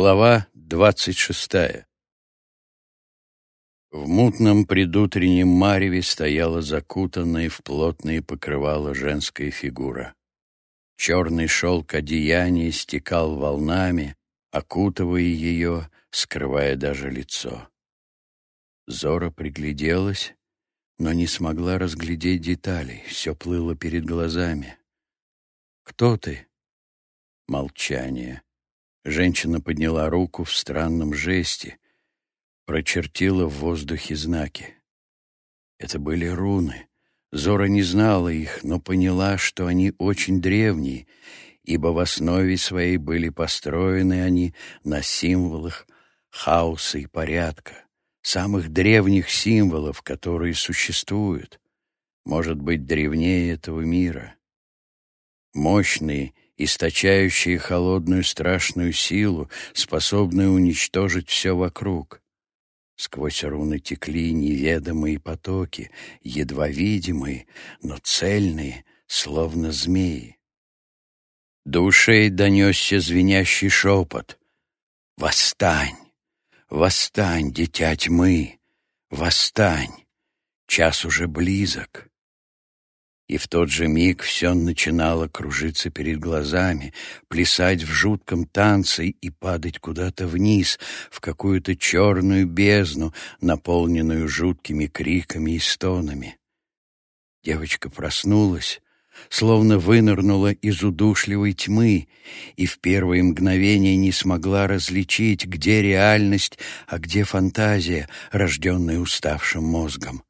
Глава двадцать шестая В мутном предутреннем мареве стояла закутанная в плотные покрывала женская фигура. Черный шелк одеяния стекал волнами, окутывая ее, скрывая даже лицо. Зора пригляделась, но не смогла разглядеть деталей, все плыло перед глазами. «Кто ты?» Молчание. Женщина подняла руку в странном жесте, прочертила в воздухе знаки. Это были руны. Зора не знала их, но поняла, что они очень древние, ибо в основе своей были построены они на символах хаоса и порядка, самых древних символов, которые существуют, может быть, древнее этого мира. Мощные источающие холодную страшную силу, способную уничтожить все вокруг. Сквозь руны текли неведомые потоки, едва видимые, но цельные, словно змеи. До ушей донесся звенящий шепот. «Восстань! Восстань, дитя тьмы! Восстань! Час уже близок!» И в тот же миг все начинало кружиться перед глазами, плясать в жутком танце и падать куда-то вниз, в какую-то черную бездну, наполненную жуткими криками и стонами. Девочка проснулась, словно вынырнула из удушливой тьмы и в первые мгновения не смогла различить, где реальность, а где фантазия, рожденная уставшим мозгом.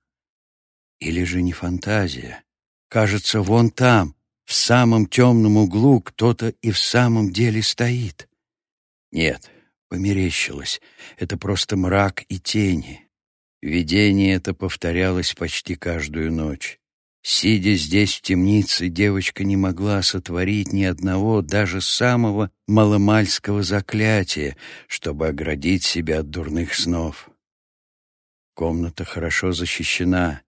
Или же не фантазия, Кажется, вон там, в самом темном углу, кто-то и в самом деле стоит. Нет, померещилось. Это просто мрак и тени. Видение это повторялось почти каждую ночь. Сидя здесь в темнице, девочка не могла сотворить ни одного, даже самого маломальского заклятия, чтобы оградить себя от дурных снов. Комната хорошо защищена,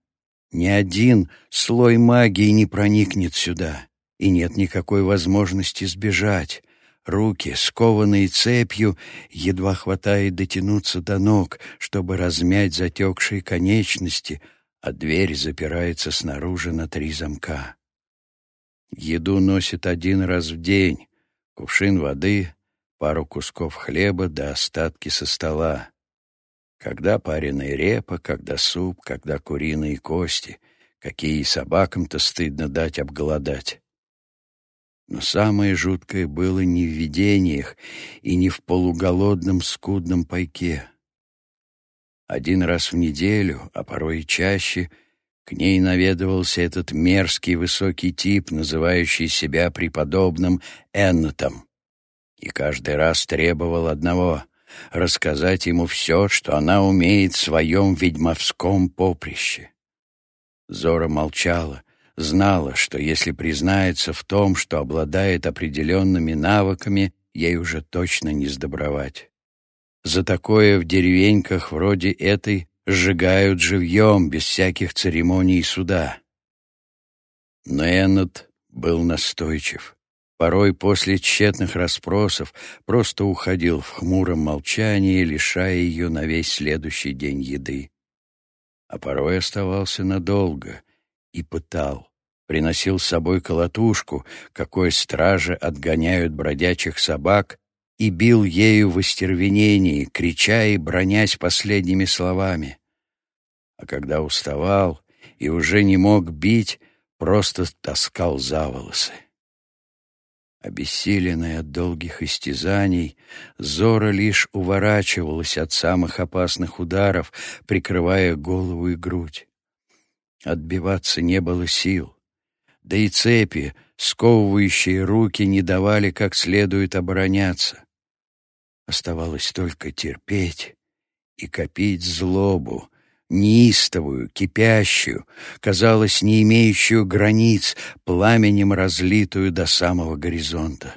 ни один слой магии не проникнет сюда, и нет никакой возможности сбежать. Руки, скованные цепью, едва хватает дотянуться до ног, чтобы размять затекшие конечности, а дверь запирается снаружи на три замка. Еду носит один раз в день, кувшин воды, пару кусков хлеба да остатки со стола. Когда пареная репа, когда суп, когда куриные кости, какие собакам-то стыдно дать обголодать. Но самое жуткое было не в видениях и не в полуголодном скудном пайке. Один раз в неделю, а порой и чаще, к ней наведывался этот мерзкий высокий тип, называющий себя преподобным Эннетом, и каждый раз требовал одного рассказать ему все, что она умеет в своем ведьмовском поприще. Зора молчала, знала, что если признается в том, что обладает определенными навыками, ей уже точно не сдобровать. За такое в деревеньках вроде этой сжигают живьем, без всяких церемоний суда. Но Эннет был настойчив порой после тщетных расспросов просто уходил в хмуром молчании, лишая ее на весь следующий день еды. А порой оставался надолго и пытал. Приносил с собой колотушку, какой стражи отгоняют бродячих собак, и бил ею в остервенении, крича и бронясь последними словами. А когда уставал и уже не мог бить, просто таскал за волосы. Обессиленная от долгих истязаний, Зора лишь уворачивалась от самых опасных ударов, прикрывая голову и грудь. Отбиваться не было сил, да и цепи, сковывающие руки, не давали как следует обороняться. Оставалось только терпеть и копить злобу, неистовую, кипящую, казалось, не имеющую границ, пламенем разлитую до самого горизонта.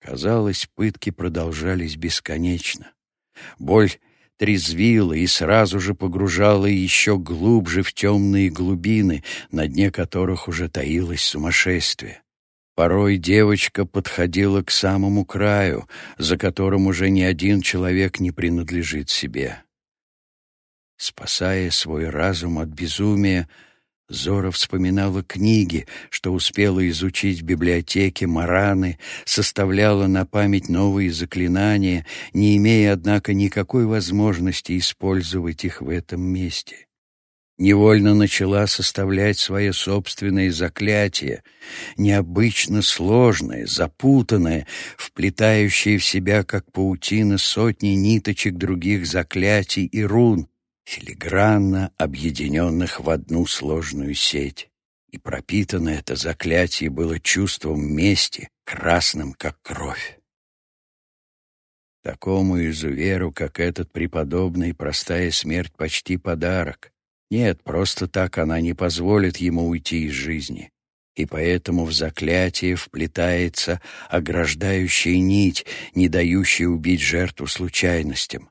Казалось, пытки продолжались бесконечно. Боль трезвила и сразу же погружала еще глубже в темные глубины, на дне которых уже таилось сумасшествие. Порой девочка подходила к самому краю, за которым уже ни один человек не принадлежит себе. Спасая свой разум от безумия, Зора вспоминала книги, что успела изучить в библиотеке Мараны, составляла на память новые заклинания, не имея, однако, никакой возможности использовать их в этом месте. Невольно начала составлять свое собственное заклятие, необычно сложное, запутанное, вплетающее в себя, как паутина, сотни ниточек других заклятий и рун, филигранно объединенных в одну сложную сеть. И пропитано это заклятие было чувством мести, красным, как кровь. Такому изуверу, как этот преподобный, простая смерть почти подарок. Нет, просто так она не позволит ему уйти из жизни. И поэтому в заклятие вплетается ограждающая нить, не дающая убить жертву случайностям.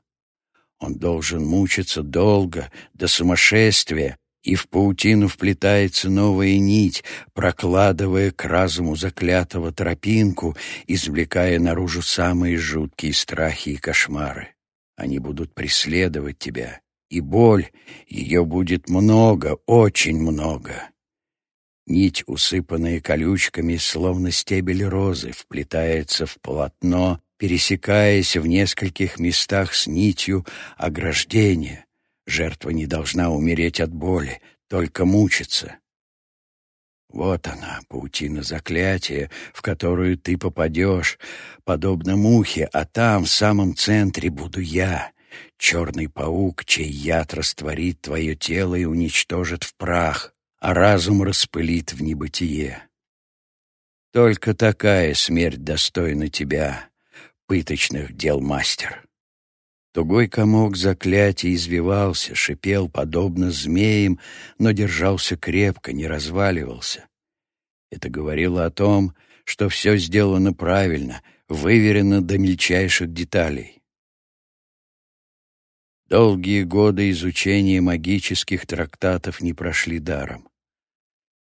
Он должен мучиться долго, до сумасшествия, и в паутину вплетается новая нить, прокладывая к разуму заклятого тропинку, извлекая наружу самые жуткие страхи и кошмары. Они будут преследовать тебя, и боль, ее будет много, очень много. Нить, усыпанная колючками, словно стебель розы, вплетается в полотно, пересекаясь в нескольких местах с нитью ограждения. Жертва не должна умереть от боли, только мучиться. Вот она, паутина заклятия, в которую ты попадешь, подобно мухе, а там, в самом центре, буду я, черный паук, чей яд растворит твое тело и уничтожит в прах, а разум распылит в небытие. Только такая смерть достойна тебя, пыточных дел мастер. Тугой комок заклятий извивался, шипел, подобно змеям, но держался крепко, не разваливался. Это говорило о том, что все сделано правильно, выверено до мельчайших деталей. Долгие годы изучения магических трактатов не прошли даром.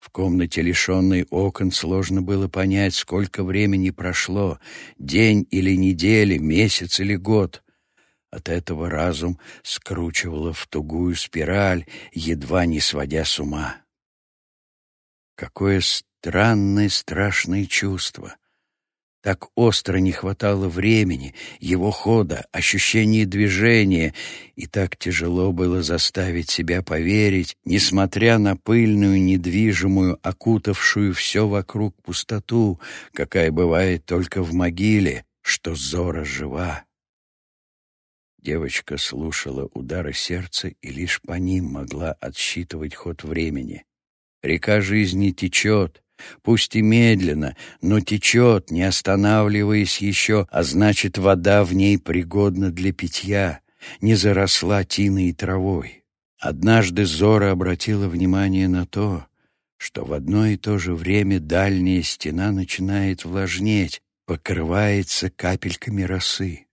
В комнате, лишенной окон, сложно было понять, сколько времени прошло — день или неделя, месяц или год. От этого разум скручивало в тугую спираль, едва не сводя с ума. Какое странное страшное чувство! Так остро не хватало времени, его хода, ощущения движения, и так тяжело было заставить себя поверить, несмотря на пыльную, недвижимую, окутавшую все вокруг пустоту, какая бывает только в могиле, что Зора жива. Девочка слушала удары сердца и лишь по ним могла отсчитывать ход времени. Река жизни течет, Пусть и медленно, но течет, не останавливаясь еще, а значит, вода в ней пригодна для питья, не заросла тиной и травой. Однажды Зора обратила внимание на то, что в одно и то же время дальняя стена начинает влажнеть, покрывается капельками росы.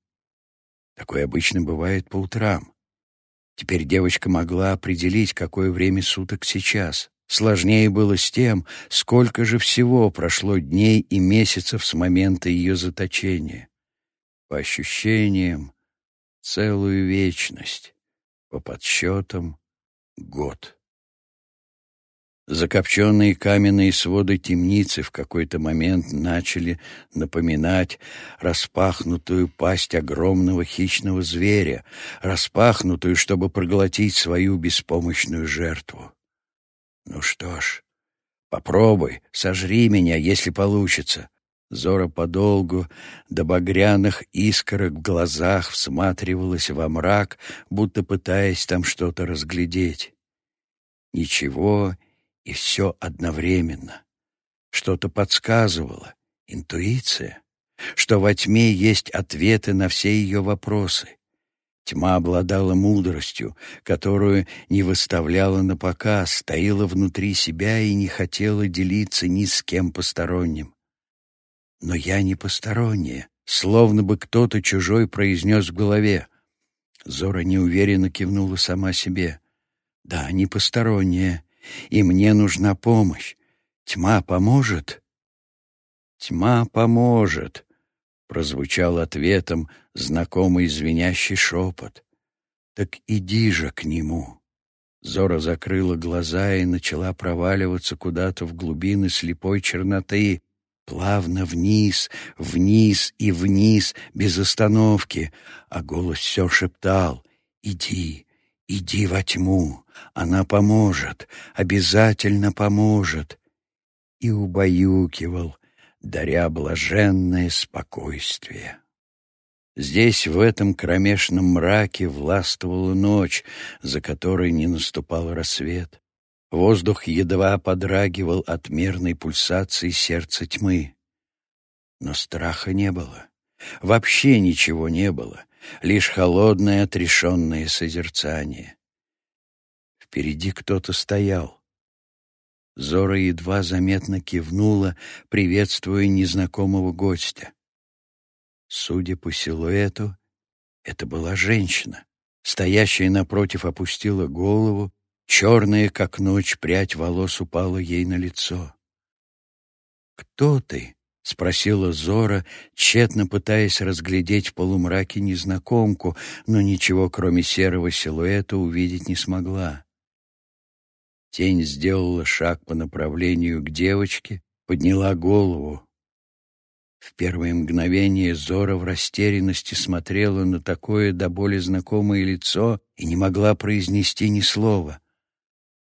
Такое обычно бывает по утрам. Теперь девочка могла определить, какое время суток сейчас. Сложнее было с тем, сколько же всего прошло дней и месяцев с момента ее заточения. По ощущениям, целую вечность, по подсчетам — год. Закопченные каменные своды темницы в какой-то момент начали напоминать распахнутую пасть огромного хищного зверя, распахнутую, чтобы проглотить свою беспомощную жертву. Ну что ж, попробуй, сожри меня, если получится. Зора подолгу до багряных искорок в глазах всматривалась во мрак, будто пытаясь там что-то разглядеть. Ничего и все одновременно. Что-то подсказывало, интуиция, что во тьме есть ответы на все ее вопросы. Тьма обладала мудростью, которую не выставляла на показ, таила внутри себя и не хотела делиться ни с кем посторонним. Но я не посторонняя, словно бы кто-то чужой произнес в голове. Зора неуверенно кивнула сама себе. Да, не посторонняя, и мне нужна помощь. Тьма поможет? Тьма поможет, прозвучал ответом знакомый звенящий шепот. Так иди же к нему. Зора закрыла глаза и начала проваливаться куда-то в глубины слепой черноты, плавно вниз, вниз и вниз, без остановки, а голос все шептал «Иди, иди во тьму, она поможет, обязательно поможет» и убаюкивал, даря блаженное спокойствие. Здесь, в этом кромешном мраке, властвовала ночь, за которой не наступал рассвет. Воздух едва подрагивал от мерной пульсации сердца тьмы. Но страха не было. Вообще ничего не было, лишь холодное отрешенное созерцание. Впереди кто-то стоял. Зора едва заметно кивнула, приветствуя незнакомого гостя. Судя по силуэту, это была женщина. Стоящая напротив опустила голову, черная, как ночь, прядь волос упала ей на лицо. «Кто ты?» — спросила Зора, тщетно пытаясь разглядеть в полумраке незнакомку, но ничего, кроме серого силуэта, увидеть не смогла. Тень сделала шаг по направлению к девочке, подняла голову. В первое мгновение Зора в растерянности смотрела на такое до боли знакомое лицо и не могла произнести ни слова.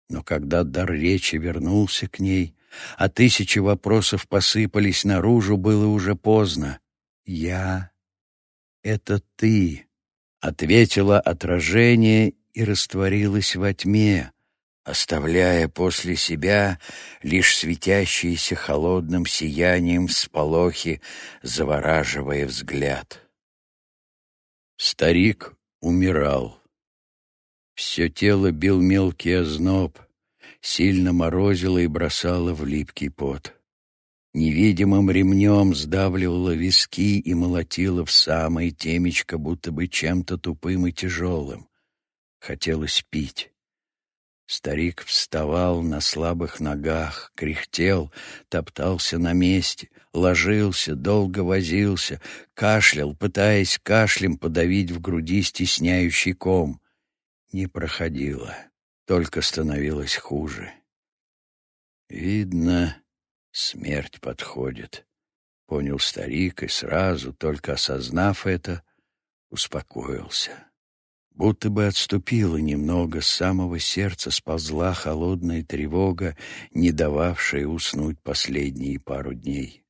Но когда дар речи вернулся к ней, а тысячи вопросов посыпались наружу, было уже поздно. «Я — это ты», — ответила отражение и растворилась во тьме, оставляя после себя лишь светящиеся холодным сиянием всполохи, завораживая взгляд. Старик умирал. Все тело бил мелкий озноб, сильно морозило и бросало в липкий пот. Невидимым ремнем сдавливало виски и молотило в самое темечко, будто бы чем-то тупым и тяжелым. Хотелось пить. Старик вставал на слабых ногах, кряхтел, топтался на месте, ложился, долго возился, кашлял, пытаясь кашлем подавить в груди стесняющий ком. Не проходило, только становилось хуже. «Видно, смерть подходит», — понял старик и сразу, только осознав это, успокоился. Будто бы отступила немного, с самого сердца сползла холодная тревога, не дававшая уснуть последние пару дней.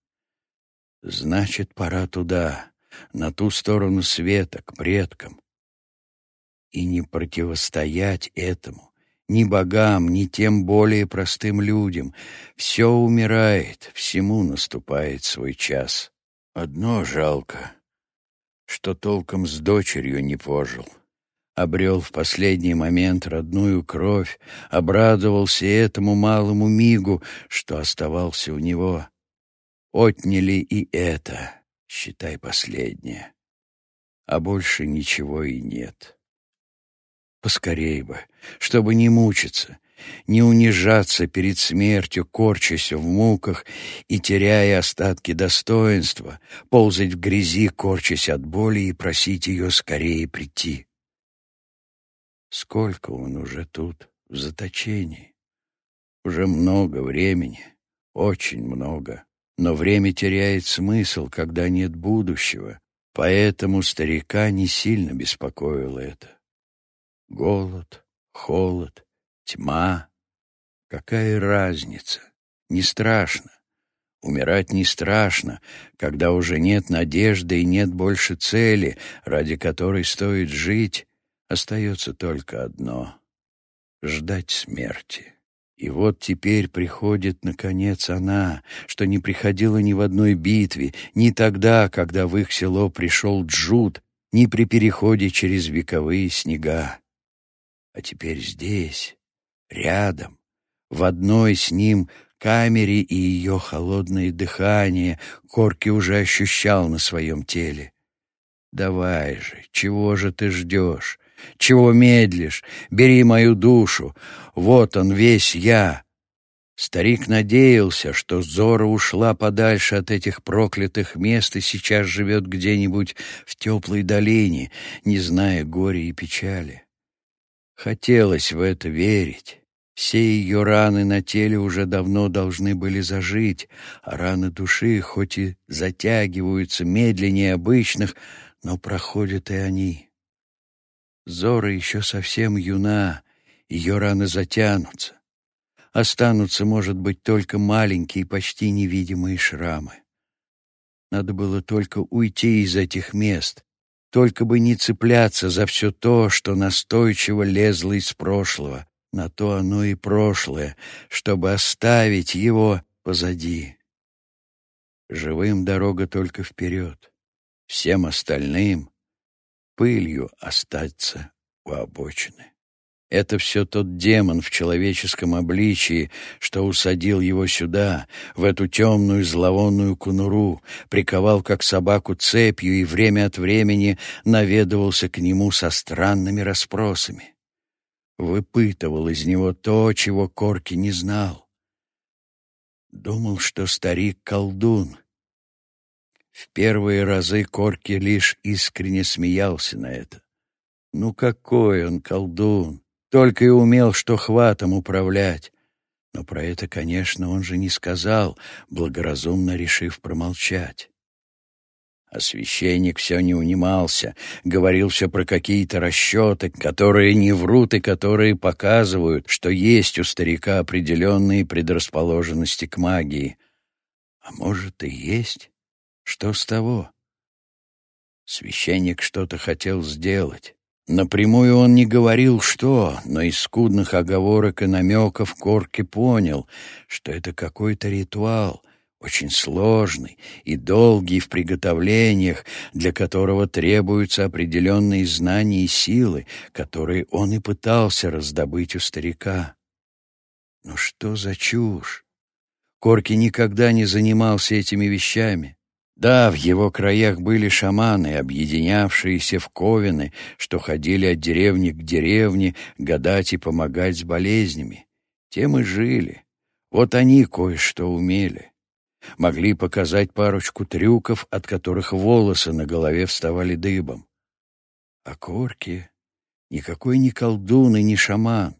Значит, пора туда, на ту сторону света, к предкам. И не противостоять этому, ни богам, ни тем более простым людям. Все умирает, всему наступает свой час. Одно жалко, что толком с дочерью не пожил обрел в последний момент родную кровь, обрадовался этому малому мигу, что оставался у него. Отняли и это, считай, последнее. А больше ничего и нет. Поскорей бы, чтобы не мучиться, не унижаться перед смертью, корчась в муках и теряя остатки достоинства, ползать в грязи, корчась от боли и просить ее скорее прийти. Сколько он уже тут, в заточении? Уже много времени, очень много. Но время теряет смысл, когда нет будущего, поэтому старика не сильно беспокоило это. Голод, холод, тьма. Какая разница? Не страшно. Умирать не страшно, когда уже нет надежды и нет больше цели, ради которой стоит жить, Остается только одно — ждать смерти. И вот теперь приходит, наконец, она, что не приходила ни в одной битве, ни тогда, когда в их село пришел Джуд, ни при переходе через вековые снега. А теперь здесь, рядом, в одной с ним камере и ее холодное дыхание Корки уже ощущал на своем теле. «Давай же, чего же ты ждешь? Чего медлишь? Бери мою душу. Вот он весь я. Старик надеялся, что Зора ушла подальше от этих проклятых мест и сейчас живет где-нибудь в теплой долине, не зная горя и печали. Хотелось в это верить. Все ее раны на теле уже давно должны были зажить, а раны души, хоть и затягиваются медленнее обычных, но проходят и они. Зора еще совсем юна, ее раны затянутся. Останутся, может быть, только маленькие, почти невидимые шрамы. Надо было только уйти из этих мест, только бы не цепляться за все то, что настойчиво лезло из прошлого. На то оно и прошлое, чтобы оставить его позади. Живым дорога только вперед. Всем остальным пылью остаться у обочины. Это все тот демон в человеческом обличии, что усадил его сюда, в эту темную зловонную кунуру, приковал как собаку цепью и время от времени наведывался к нему со странными расспросами. Выпытывал из него то, чего Корки не знал. Думал, что старик колдун. В первые разы Корки лишь искренне смеялся на это. Ну какой он колдун! Только и умел, что хватом управлять. Но про это, конечно, он же не сказал, благоразумно решив промолчать. А священник все не унимался, говорил все про какие-то расчеты, которые не врут и которые показывают, что есть у старика определенные предрасположенности к магии. А может и есть? Что с того? Священник что-то хотел сделать. Напрямую он не говорил, что, но из скудных оговорок и намеков Корки понял, что это какой-то ритуал, очень сложный и долгий в приготовлениях, для которого требуются определенные знания и силы, которые он и пытался раздобыть у старика. Но что за чушь? Корки никогда не занимался этими вещами. Да, в его краях были шаманы, объединявшиеся в ковины, что ходили от деревни к деревне гадать и помогать с болезнями. Тем и жили. Вот они кое-что умели. Могли показать парочку трюков, от которых волосы на голове вставали дыбом. А Корки никакой не колдун и не шаман.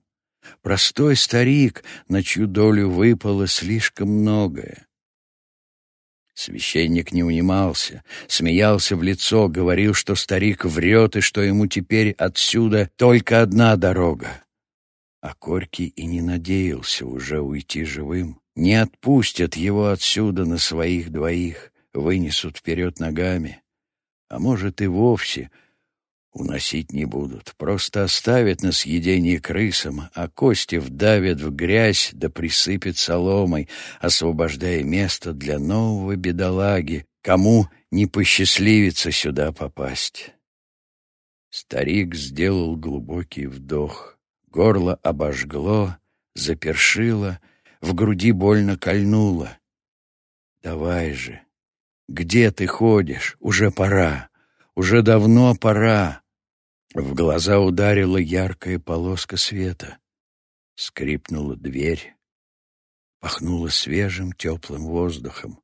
Простой старик, на чью долю выпало слишком многое. Священник не унимался, смеялся в лицо, говорил, что старик врет и что ему теперь отсюда только одна дорога. А Корки и не надеялся уже уйти живым. Не отпустят его отсюда на своих двоих, вынесут вперед ногами. А может и вовсе Уносить не будут, просто оставят на съедение крысам, а кости вдавят в грязь да присыпят соломой, освобождая место для нового бедолаги, кому не посчастливится сюда попасть. Старик сделал глубокий вдох. Горло обожгло, запершило, в груди больно кольнуло. «Давай же! Где ты ходишь? Уже пора! Уже давно пора!» В глаза ударила яркая полоска света. Скрипнула дверь. Пахнуло свежим теплым воздухом.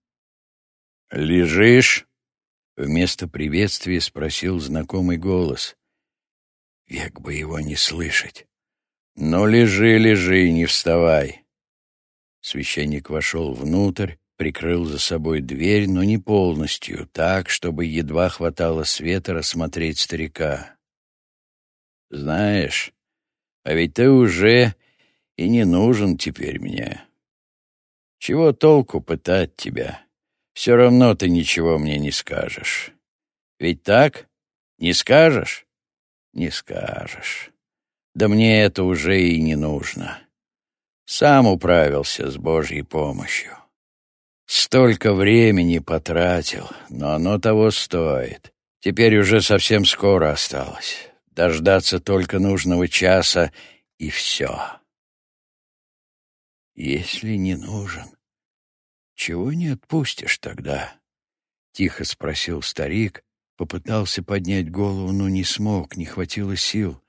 «Лежишь?» — вместо приветствия спросил знакомый голос. Век бы его не слышать. «Ну, лежи, лежи, не вставай!» Священник вошел внутрь, прикрыл за собой дверь, но не полностью, так, чтобы едва хватало света рассмотреть старика. Знаешь, а ведь ты уже и не нужен теперь мне. Чего толку пытать тебя? Все равно ты ничего мне не скажешь. Ведь так? Не скажешь? Не скажешь. Да мне это уже и не нужно. Сам управился с Божьей помощью. Столько времени потратил, но оно того стоит. Теперь уже совсем скоро осталось дождаться только нужного часа, и все. Если не нужен, чего не отпустишь тогда? Тихо спросил старик, попытался поднять голову, но не смог, не хватило сил.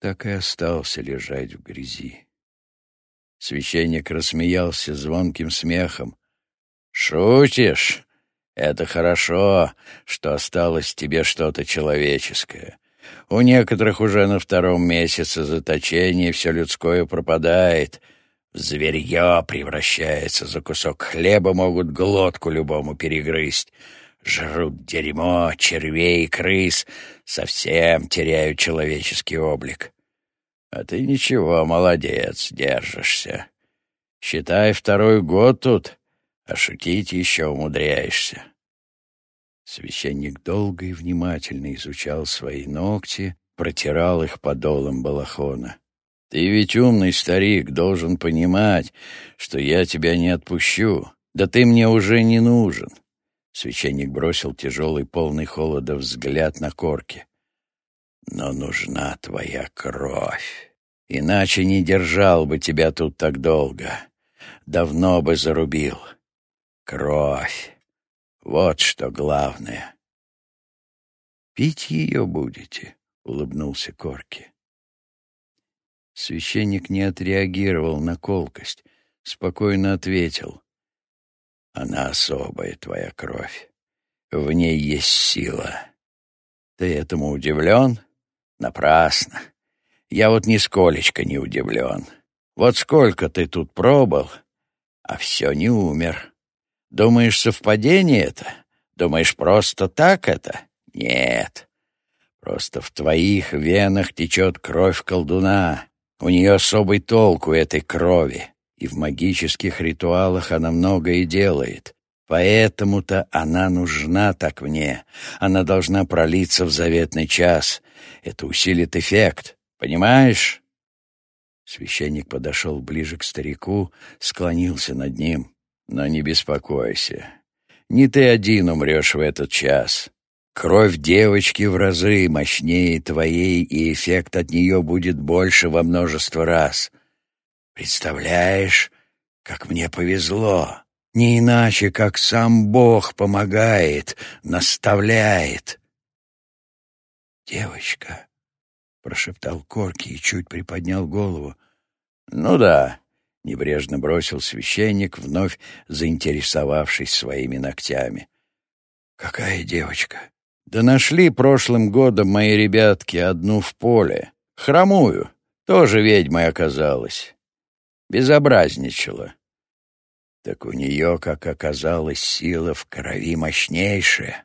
Так и остался лежать в грязи. Священник рассмеялся звонким смехом. «Шутишь? Это хорошо, что осталось тебе что-то человеческое. У некоторых уже на втором месяце заточения все людское пропадает. В зверье превращается, за кусок хлеба могут глотку любому перегрызть. Жрут дерьмо, червей, крыс, совсем теряют человеческий облик. А ты ничего, молодец, держишься. Считай, второй год тут, а шутить еще умудряешься. Священник долго и внимательно изучал свои ногти, протирал их подолом балахона. «Ты ведь умный старик, должен понимать, что я тебя не отпущу. Да ты мне уже не нужен». Священник бросил тяжелый, полный холода взгляд на корки. «Но нужна твоя кровь. Иначе не держал бы тебя тут так долго. Давно бы зарубил. Кровь. Вот что главное. «Пить ее будете?» — улыбнулся Корки. Священник не отреагировал на колкость, спокойно ответил. «Она особая, твоя кровь. В ней есть сила. Ты этому удивлен? Напрасно. Я вот нисколечко не удивлен. Вот сколько ты тут пробыл, а все не умер. Думаешь, совпадение это? Думаешь, просто так это? Нет. Просто в твоих венах течет кровь колдуна. У нее особый толк у этой крови, и в магических ритуалах она многое делает. Поэтому-то она нужна так мне. Она должна пролиться в заветный час. Это усилит эффект. Понимаешь? Священник подошел ближе к старику, склонился над ним. Но не беспокойся. Не ты один умрешь в этот час. Кровь девочки в разы мощнее твоей, и эффект от нее будет больше во множество раз. Представляешь, как мне повезло. Не иначе, как сам Бог помогает, наставляет. «Девочка», — прошептал Корки и чуть приподнял голову. «Ну да, — небрежно бросил священник, вновь заинтересовавшись своими ногтями. «Какая девочка?» «Да нашли прошлым годом мои ребятки одну в поле. Хромую. Тоже ведьмой оказалась. Безобразничала. Так у нее, как оказалось, сила в крови мощнейшая.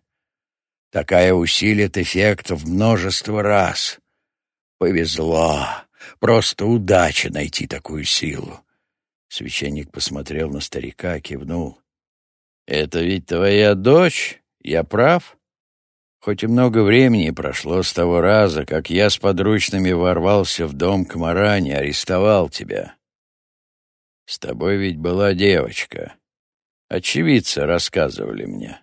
Такая усилит эффект в множество раз. Повезло. Просто удача найти такую силу. Священник посмотрел на старика, кивнул. «Это ведь твоя дочь? Я прав?» Хоть и много времени прошло с того раза, как я с подручными ворвался в дом к Маране, арестовал тебя. С тобой ведь была девочка. Очевидцы рассказывали мне.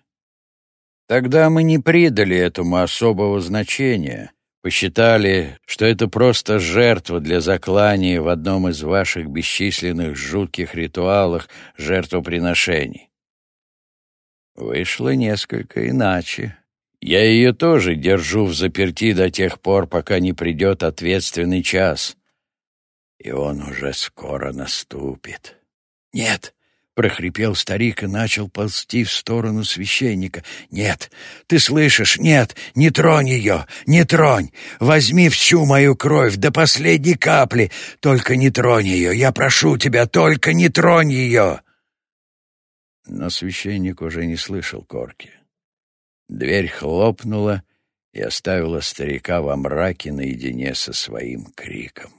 Тогда мы не придали этому особого значения, Посчитали, что это просто жертва для заклания в одном из ваших бесчисленных жутких ритуалах жертвоприношений. Вышло несколько иначе. Я ее тоже держу в заперти до тех пор, пока не придет ответственный час. И он уже скоро наступит. Нет, прохрипел старик и начал ползти в сторону священника. «Нет, ты слышишь? Нет, не тронь ее, не тронь! Возьми всю мою кровь до последней капли, только не тронь ее, я прошу тебя, только не тронь ее!» Но священник уже не слышал корки. Дверь хлопнула и оставила старика во мраке наедине со своим криком.